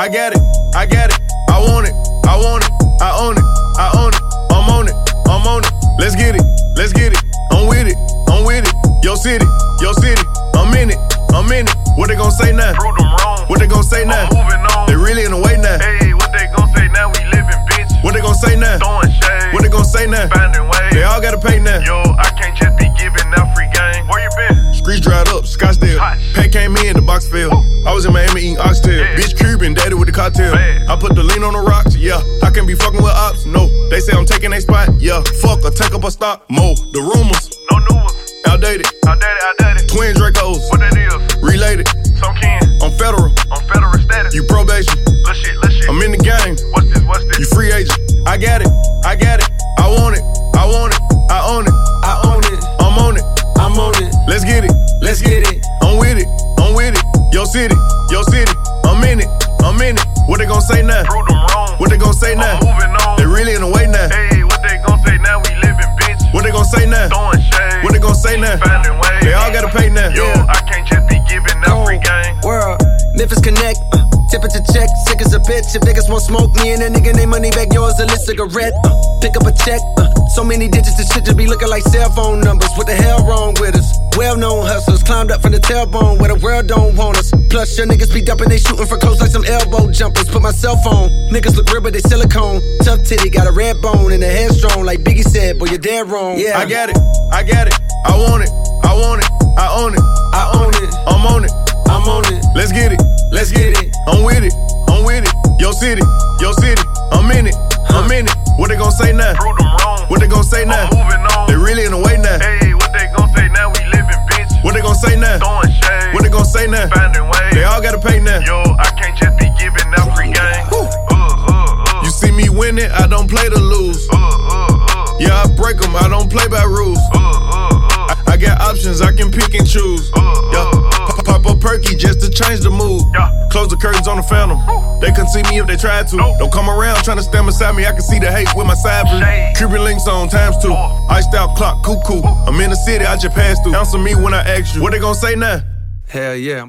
I got it, I got it, I want it, I want it, I own it, I own it, I'm on it, I'm on it. Let's get it, let's get it, I'm with it, I'm with it. Yo city, yo city, I'm in it, I'm in it. What they gon' say now? Prove them wrong. What they gon' say now? I'm moving on. They really in the way now. Hey, what they gon' say now? We living, bitch. What they gon' say now? Throwing shade. What they gon' say now? Finding ways. They all gotta pay now. Yo, I can't just be giving out free game. Where you been? Streets dried up, Scottsdale. Pay came in, the box fell. I was in Miami eating oxtail. Yeah. Bitch Cuban, daddy with the cocktail. Man. I put the lean on the rocks, yeah. I can be fucking with ops, no. They say I'm taking a spot, yeah. Fuck or take up a stock, mo. The rumors, No new ones. outdated. Outdated, outdated. Twin Dracos, What that is? related. Some kin. I'm federal, I'm federal status. you probation. Let's shit, let's shit. I'm in the game, What's this, what's this? you free agent. I got it, I got it. I want it, I want it, I own it. I own it, I'm on it, I'm on it. let's get it. Let's get it. I'm with it, I'm with it. Yo city, yo city, I'm in it, I'm in it. What they gon' say now? Prove them wrong. What they gon' say now? I'm moving on. They really in the way now. Hey, what they gon' say now? We living, bitch. What they gon' say now? Throwing shade. What they gon' say now? Finding ways. They all gotta pay now. Yo, Yeah. I can't just be giving out free game. World, Memphis Connect. Uh, temperature check, sick as a bitch. If niggas won't smoke me and that nigga name money back, yours a lit cigarette. Uh, pick up a check. Uh, so many digits, this shit just be looking like cell phone numbers. What the hell wrong with us? Well known hustlers climbed up from the tailbone where the world don't want us. Plus, your niggas be dumping, they shooting for close like some elbow jumpers. Put my cell phone. Niggas look real, but they silicone. Tough titty, got a red bone and a headstrong. Like Biggie said, boy, you're dead wrong. Yeah, I got it, I got it. I want it, I want it, I own it. I own it. I'm on it, I'm on it. let's get it. Let's get it. I'm with it, I'm with it. Yo city, yo city, I'm in it, I'm in it. What they gon' say now? Prove them wrong. What they gon' say now? Now? They all gotta pay now. Yo, I can't just be giving out free game. Uh, uh, uh. You see me win it, I don't play to lose. Uh, uh, uh. Yeah, I break them, I don't play by rules. Uh, uh, uh. I, I got options, I can pick and choose. Yeah, pop, a perky just to change the mood. Yeah. Close the curtains on the phantom. They couldn't see me if they tried to. Nope. Don't come around trying to stand beside me. I can see the hate with my side view. Cuban links on times two. Oh. Iced out clock, cuckoo. I'm in the city, I just passed through. Answer me when I ask you. What they gonna say now? Hell yeah.